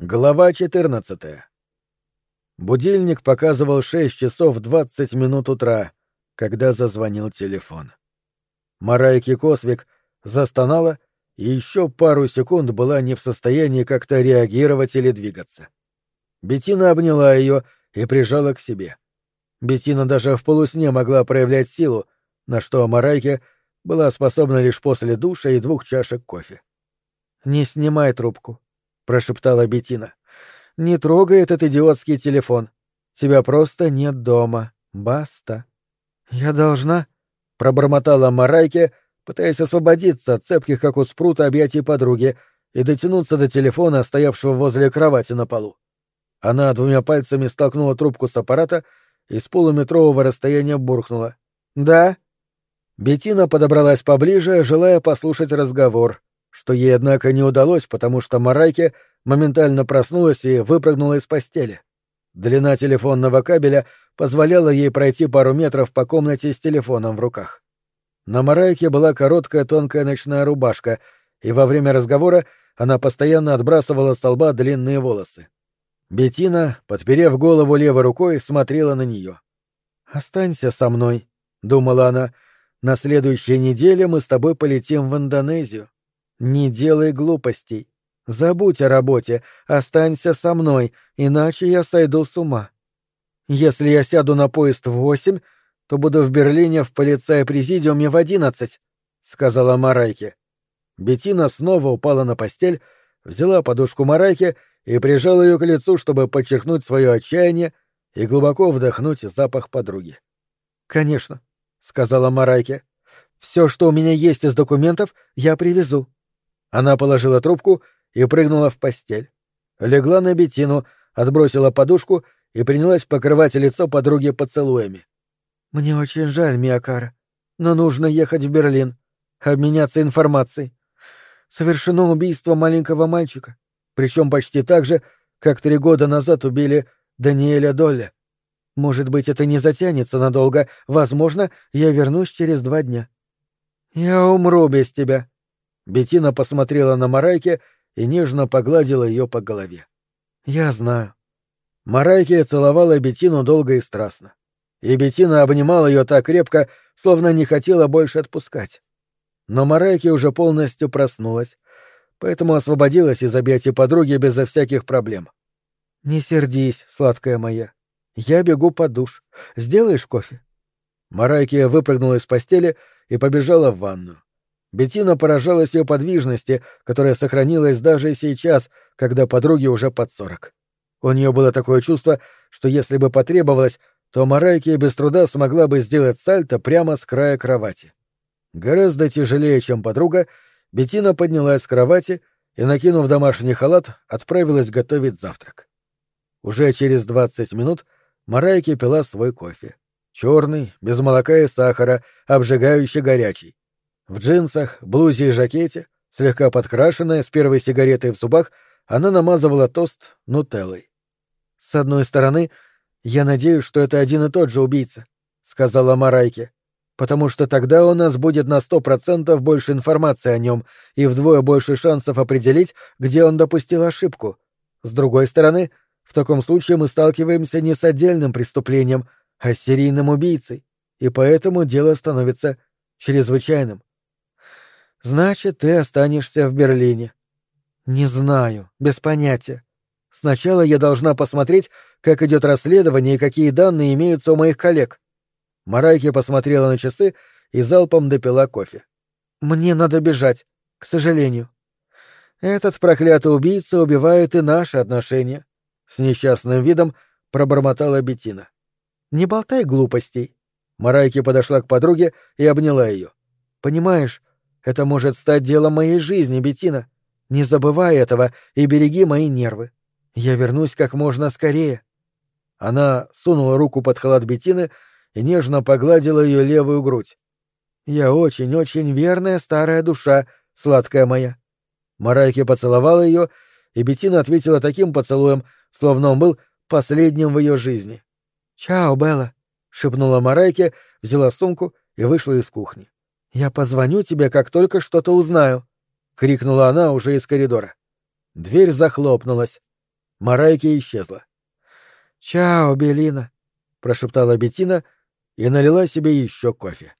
Глава 14. Будильник показывал 6 часов 20 минут утра, когда зазвонил телефон. Марайки Косвик застонала и еще пару секунд была не в состоянии как-то реагировать или двигаться. Бетина обняла ее и прижала к себе. Бетина даже в полусне могла проявлять силу, на что Марайке была способна лишь после душа и двух чашек кофе. «Не снимай трубку», прошептала Бетина. Не трогай этот идиотский телефон. Тебя просто нет дома. Баста. Я должна, пробормотала Марайке, пытаясь освободиться от цепких, как у спрута, объятий подруги и дотянуться до телефона, стоявшего возле кровати на полу. Она двумя пальцами столкнула трубку с аппарата и с полуметрового расстояния буркнула. «Да?» Бетина подобралась поближе, желая послушать разговор, что ей, однако, не удалось, потому что Марайке моментально проснулась и выпрыгнула из постели. Длина телефонного кабеля позволяла ей пройти пару метров по комнате с телефоном в руках. На Марайке была короткая тонкая ночная рубашка, и во время разговора она постоянно отбрасывала с лба длинные волосы. Бетина, подперев голову левой рукой, смотрела на нее. «Останься со мной», — думала она. «На следующей неделе мы с тобой полетим в Индонезию. Не делай глупостей. Забудь о работе, останься со мной, иначе я сойду с ума. Если я сяду на поезд в восемь, то буду в Берлине в полицай-президиуме в одиннадцать», — сказала Марайке. Бетина снова упала на постель, взяла подушку Марайки и прижала ее к лицу, чтобы подчеркнуть свое отчаяние и глубоко вдохнуть запах подруги. «Конечно», — сказала Марайке. «Все, что у меня есть из документов, я привезу». Она положила трубку и прыгнула в постель. Легла на бетину, отбросила подушку и принялась покрывать лицо подруги поцелуями. «Мне очень жаль, Миакара, но нужно ехать в Берлин, обменяться информацией. Совершено убийство маленького мальчика, причем почти так же, как три года назад убили Даниэля Долля. Может быть, это не затянется надолго, возможно, я вернусь через два дня». «Я умру без тебя», Бетина посмотрела на Марайке и нежно погладила ее по голове. «Я знаю». Марайке целовала Бетину долго и страстно. И Бетина обнимала ее так крепко, словно не хотела больше отпускать. Но Марайке уже полностью проснулась, поэтому освободилась из объятий подруги безо всяких проблем. «Не сердись, сладкая моя. Я бегу под душ. Сделаешь кофе?» Марайке выпрыгнула из постели и побежала в ванную. Бетина поражалась ее подвижности, которая сохранилась даже сейчас, когда подруге уже под сорок. У нее было такое чувство, что если бы потребовалось, то Марайки без труда смогла бы сделать сальто прямо с края кровати. Гораздо тяжелее, чем подруга, Бетина поднялась с кровати и, накинув домашний халат, отправилась готовить завтрак. Уже через двадцать минут Марайки пила свой кофе. Черный, без молока и сахара, обжигающий горячий. В джинсах, блузе и жакете, слегка подкрашенная, с первой сигаретой в зубах, она намазывала тост нутеллой. «С одной стороны, я надеюсь, что это один и тот же убийца», — сказала Марайке, «потому что тогда у нас будет на сто процентов больше информации о нем и вдвое больше шансов определить, где он допустил ошибку. С другой стороны, в таком случае мы сталкиваемся не с отдельным преступлением, а с серийным убийцей, и поэтому дело становится чрезвычайным. Значит, ты останешься в Берлине. Не знаю, без понятия. Сначала я должна посмотреть, как идет расследование и какие данные имеются у моих коллег. Марайки посмотрела на часы и залпом допила кофе. Мне надо бежать, к сожалению. Этот проклятый убийца убивает и наши отношения. С несчастным видом пробормотала Бетина. Не болтай глупостей. Марайки подошла к подруге и обняла ее. Понимаешь, это может стать делом моей жизни, Бетина. Не забывай этого и береги мои нервы. Я вернусь как можно скорее. Она сунула руку под халат Бетины и нежно погладила ее левую грудь. Я очень-очень верная старая душа, сладкая моя. Марайки поцеловала ее, и Бетина ответила таким поцелуем, словно он был последним в ее жизни. «Чао, Белла», — шепнула Марайке, взяла сумку и вышла из кухни. «Я позвоню тебе, как только что-то узнаю», — крикнула она уже из коридора. Дверь захлопнулась. Марайки исчезла. «Чао, Белина», — прошептала Бетина и налила себе еще кофе.